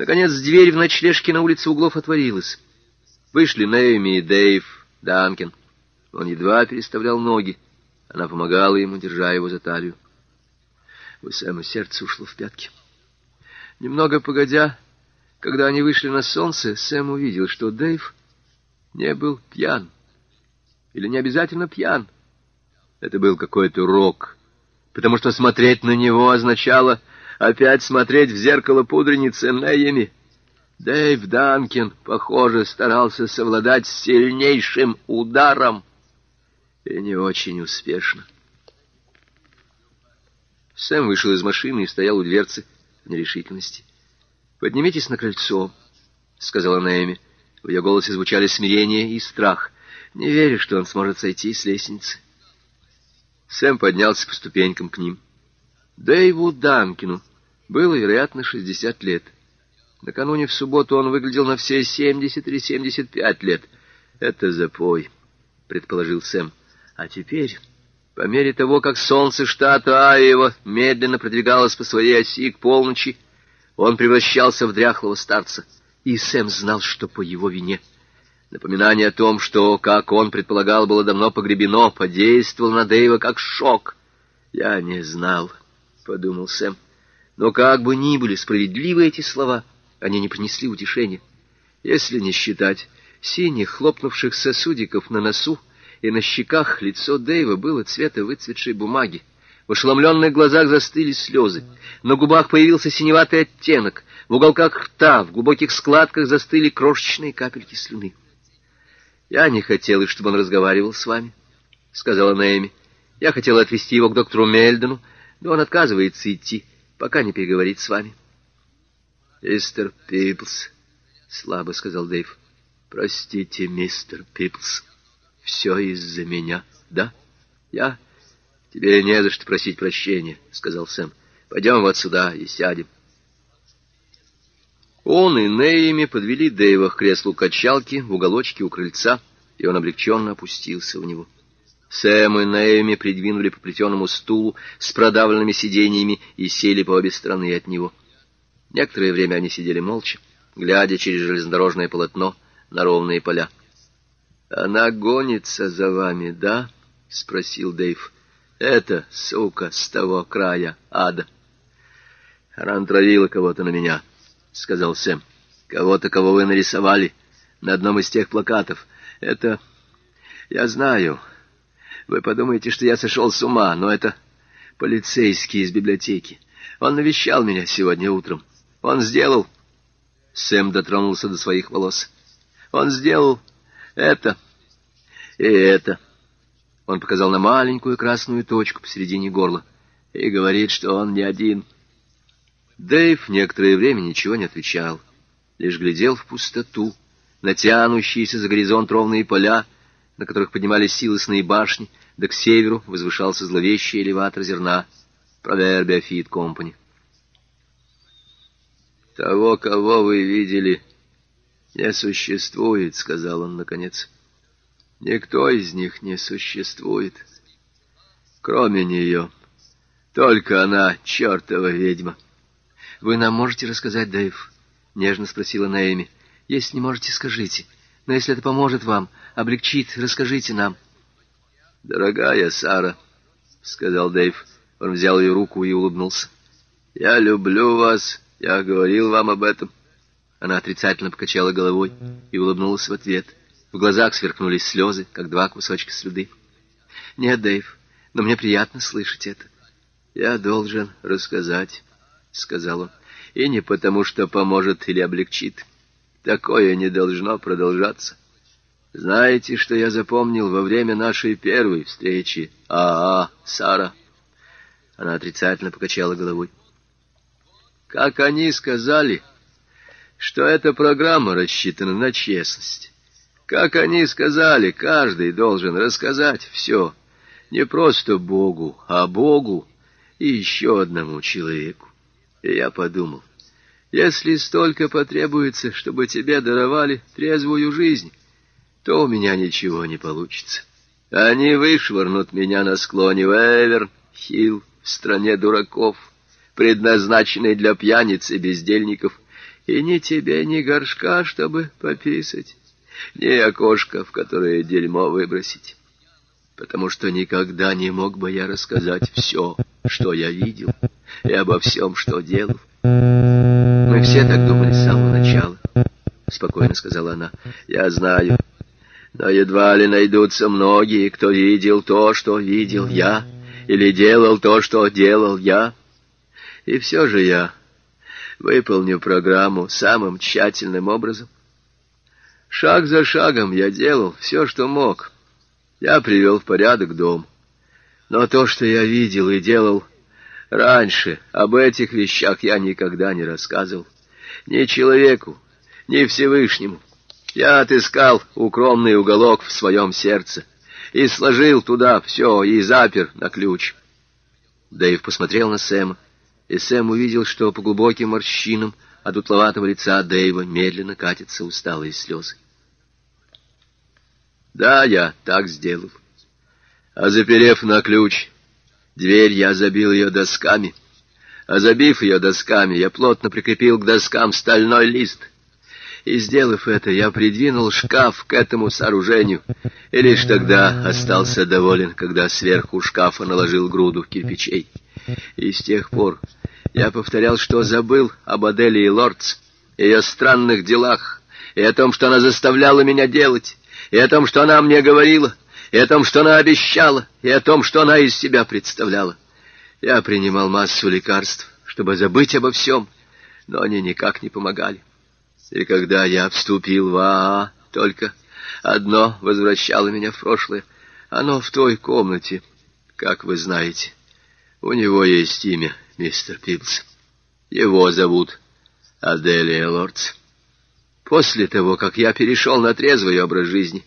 Наконец дверь в ночлежке на улице углов отворилась. Вышли Нэйми и Дэйв, Данкин. Он едва переставлял ноги. Она помогала ему, держа его за талию. У Сэма сердце ушло в пятки. Немного погодя, когда они вышли на солнце, Сэм увидел, что Дэйв не был пьян. Или не обязательно пьян. Это был какой-то рок, потому что смотреть на него означало опять смотреть в зеркало пудреницы Нэйями. Дэйв Данкин, похоже, старался совладать с сильнейшим ударом, и не очень успешно. Сэм вышел из машины и стоял у дверцы в нерешительности. «Поднимитесь на крыльцо», — сказала Наэми. В ее голосе звучали смирение и страх. «Не верю, что он сможет сойти с лестницы». Сэм поднялся по ступенькам к ним. Дэйву Данкину было, вероятно, шестьдесят лет. Накануне в субботу он выглядел на все семьдесят или семьдесят пять лет. «Это запой», — предположил Сэм. «А теперь...» По мере того, как солнце штата Айева медленно продвигалось по своей оси к полночи, он превращался в дряхлого старца, и Сэм знал, что по его вине. Напоминание о том, что, как он предполагал, было давно погребено, подействовало на Дэйва как шок. «Я не знал», — подумал Сэм. Но как бы ни были справедливы эти слова, они не принесли утешения. Если не считать синих хлопнувших сосудиков на носу, и на щеках лицо Дэйва было цвета выцветшей бумаги. В ошеломленных глазах застыли слезы, на губах появился синеватый оттенок, в уголках рта, в глубоких складках застыли крошечные капельки слюны. «Я не хотела, чтобы он разговаривал с вами», — сказала Наэми. «Я хотела отвезти его к доктору Мельдону, но он отказывается идти, пока не переговорит с вами». «Мистер Пиплс», — слабо сказал Дэйв. «Простите, мистер Пиплс». Все из-за меня, да? Я... Тебе не за что просить прощения, — сказал Сэм. Пойдем вот сюда и сядем. Он и Нейми подвели Дэйва к креслу качалки в уголочке у крыльца, и он облегченно опустился в него. Сэм и Нейми придвинули по плетеному стулу с продавленными сиденьями и сели по обе стороны от него. Некоторое время они сидели молча, глядя через железнодорожное полотно на ровные поля. «Она гонится за вами, да?» — спросил Дэйв. «Это, сука, с того края ада». «Она натравила кого-то на меня», — сказал Сэм. «Кого-то, кого вы нарисовали на одном из тех плакатов. Это... Я знаю. Вы подумаете, что я сошел с ума, но это полицейский из библиотеки. Он навещал меня сегодня утром. Он сделал...» Сэм дотронулся до своих волос. «Он сделал это и это. Он показал на маленькую красную точку посередине горла и говорит, что он не один. Дэйв некоторое время ничего не отвечал, лишь глядел в пустоту, натянущиеся за горизонт ровные поля, на которых поднимались силосные башни, да к северу возвышался зловещий элеватор зерна, Провербия Фит Компани. «Того, кого вы видели, не существует», — сказал он наконец. «Никто из них не существует, кроме нее. Только она, чертова ведьма». «Вы нам можете рассказать, Дэйв?» — нежно спросила Наэми. «Если не можете, скажите. Но если это поможет вам, облегчит, расскажите нам». «Дорогая Сара», — сказал Дэйв. Он взял ее руку и улыбнулся. «Я люблю вас. Я говорил вам об этом». Она отрицательно покачала головой и улыбнулась в ответ. В глазах сверкнулись слезы, как два кусочка слюды. «Нет, Дэйв, но мне приятно слышать это». «Я должен рассказать», — сказал он. «И не потому, что поможет или облегчит. Такое не должно продолжаться. Знаете, что я запомнил во время нашей первой встречи? А, -а Сара». Она отрицательно покачала головой. «Как они сказали...» что эта программа рассчитана на честность. Как они сказали, каждый должен рассказать все, не просто Богу, а Богу и еще одному человеку. И я подумал, если столько потребуется, чтобы тебе даровали трезвую жизнь, то у меня ничего не получится. Они вышвырнут меня на склоне Эверн-Хилл в стране дураков, предназначенной для пьяниц и бездельников, И ни тебе, ни горшка, чтобы пописать, ни окошко, в которое дерьмо выбросить. Потому что никогда не мог бы я рассказать все, что я видел, и обо всем, что делал. Мы все так думали с самого начала, — спокойно сказала она. Я знаю, но едва ли найдутся многие, кто видел то, что видел я, или делал то, что делал я. И все же я выполню программу самым тщательным образом. Шаг за шагом я делал все, что мог. Я привел в порядок дом. Но то, что я видел и делал раньше, об этих вещах я никогда не рассказывал. Ни человеку, ни Всевышнему. Я отыскал укромный уголок в своем сердце и сложил туда все и запер на ключ. Дэйв посмотрел на Сэма, и Сэм увидел, что по глубоким морщинам от утловатого лица Дэйва медленно катятся усталые слезы. Да, я так сделал. А заперев на ключ дверь, я забил ее досками. А забив ее досками, я плотно прикрепил к доскам стальной лист — и, сделав это, я придвинул шкаф к этому сооружению, и лишь тогда остался доволен, когда сверху шкафа наложил груду кирпичей. И с тех пор я повторял, что забыл об Аделии Лордс, ее странных делах, и о том, что она заставляла меня делать, и о том, что она мне говорила, и о том, что она обещала, и о том, что она из себя представляла. Я принимал массу лекарств, чтобы забыть обо всем, но они никак не помогали. И когда я вступил в АА, только одно возвращало меня в прошлое. Оно в той комнате, как вы знаете. У него есть имя, мистер Пилс. Его зовут Аделия Лордс. После того, как я перешел на трезвый образ жизни,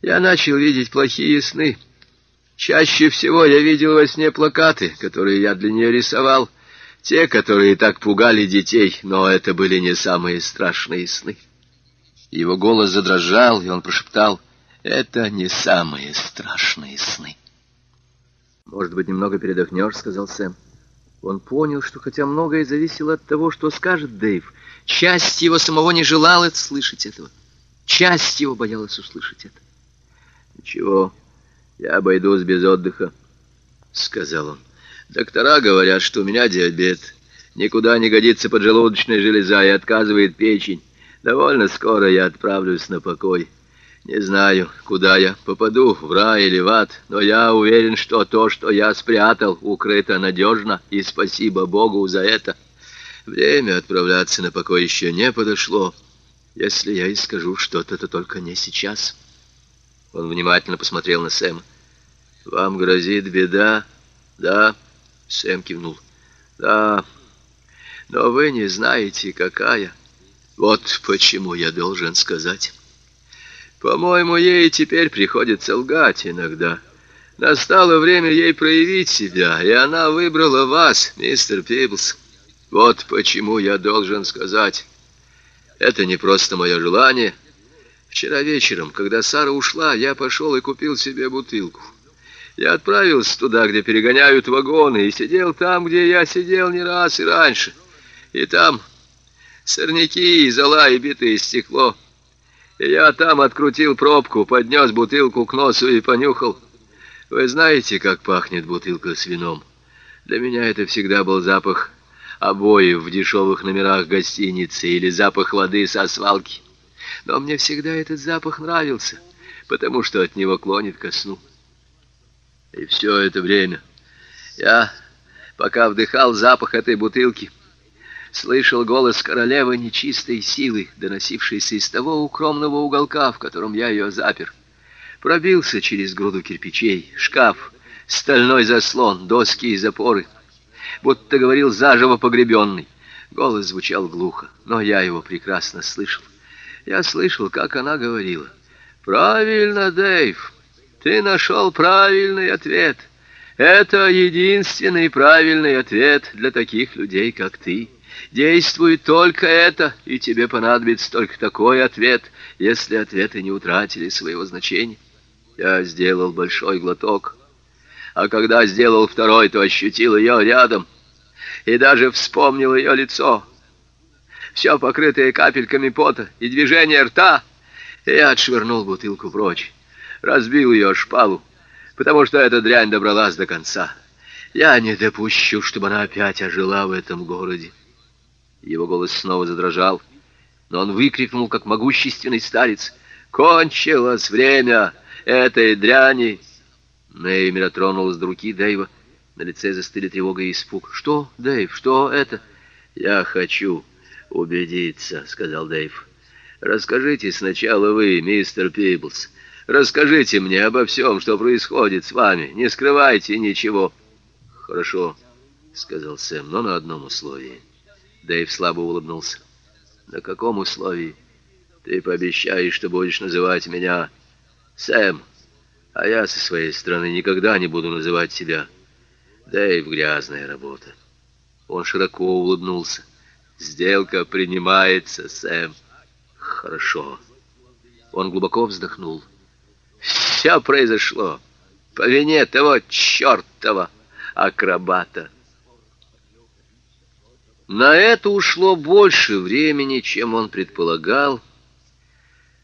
я начал видеть плохие сны. Чаще всего я видел во сне плакаты, которые я для нее рисовал, те, которые так пугали детей, но это были не самые страшные сны. Его голос задрожал, и он прошептал, «Это не самые страшные сны». «Может быть, немного передохнешь?» — сказал Сэм. Он понял, что хотя многое зависело от того, что скажет Дэйв, часть его самого не желала слышать этого. Часть его боялась услышать это. «Ничего, я обойдусь без отдыха», — сказал он. Доктора говорят, что у меня диабет. Никуда не годится поджелудочная железа и отказывает печень. Довольно скоро я отправлюсь на покой. Не знаю, куда я попаду, в рай или в ад, но я уверен, что то, что я спрятал, укрыто надежно, и спасибо Богу за это. Время отправляться на покой еще не подошло. Если я и скажу что-то, то только не сейчас. Он внимательно посмотрел на Сэма. «Вам грозит беда?» «Да». Сэм кивнул. «Да, но вы не знаете, какая. Вот почему я должен сказать. По-моему, ей теперь приходится лгать иногда. Настало время ей проявить себя, и она выбрала вас, мистер Пиблс. Вот почему я должен сказать. Это не просто мое желание. Вчера вечером, когда Сара ушла, я пошел и купил себе бутылку. Я отправился туда, где перегоняют вагоны, и сидел там, где я сидел не раз и раньше. И там сорняки, зола и битое стекло. И я там открутил пробку, поднес бутылку к носу и понюхал. Вы знаете, как пахнет бутылка с вином? Для меня это всегда был запах обоев в дешевых номерах гостиницы или запах воды со свалки. Но мне всегда этот запах нравился, потому что от него клонит ко сну. И все это время я, пока вдыхал запах этой бутылки, слышал голос королевы нечистой силы, доносившийся из того укромного уголка, в котором я ее запер. Пробился через груду кирпичей, шкаф, стальной заслон, доски и запоры. Будто говорил заживо погребенный. Голос звучал глухо, но я его прекрасно слышал. Я слышал, как она говорила. «Правильно, Дэйв!» Ты нашел правильный ответ. Это единственный правильный ответ для таких людей, как ты. Действует только это, и тебе понадобится только такой ответ, если ответы не утратили своего значения. Я сделал большой глоток, а когда сделал второй, то ощутил ее рядом и даже вспомнил ее лицо. все покрытое капельками пота и движение рта. Я отшвырнул бутылку прочь, разбил ее шпалу, потому что эта дрянь добралась до конца. Я не допущу, чтобы она опять ожила в этом городе. Его голос снова задрожал, но он выкрикнул, как могущественный старец, «Кончилось время этой дряни!» Неймер тронулась до руки Дэйва. На лице застыли тревога и испуг. «Что, Дэйв, что это?» «Я хочу убедиться», — сказал Дэйв. «Расскажите сначала вы, мистер Пиблс. Расскажите мне обо всем, что происходит с вами. Не скрывайте ничего». «Хорошо», — сказал Сэм, — «но на одном условии». Дэйв слабо улыбнулся. «На каком условии? Ты пообещаешь, что будешь называть меня Сэм, а я со своей стороны никогда не буду называть тебя. Дэйв, грязная работа». Он широко улыбнулся. «Сделка принимается, Сэм». «Хорошо». Он глубоко вздохнул. «Все произошло по вине того чертова акробата». На это ушло больше времени, чем он предполагал,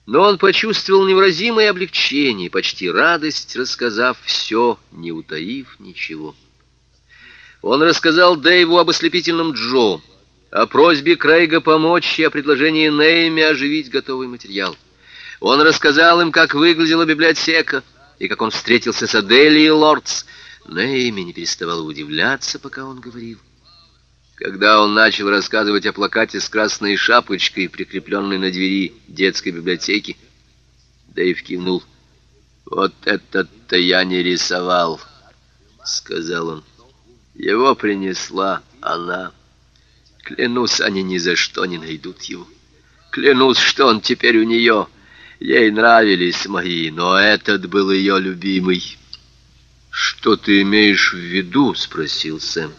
но он почувствовал невыразимое облегчение, почти радость, рассказав все, не утаив ничего. Он рассказал Дэйву об ослепительном Джо, о просьбе Крейга помочь и о предложении Нейме оживить готовый материал. Он рассказал им, как выглядела библиотека, и как он встретился с Аделией Лордс. Нейме не переставал удивляться, пока он говорил. Когда он начал рассказывать о плакате с красной шапочкой, прикрепленной на двери детской библиотеки, Дэйв кивнул. «Вот этот-то я не рисовал», — сказал он. «Его принесла она. Клянусь, они ни за что не найдут его. Клянусь, что он теперь у нее. Ей нравились мои, но этот был ее любимый». «Что ты имеешь в виду?» — спросил Сэм.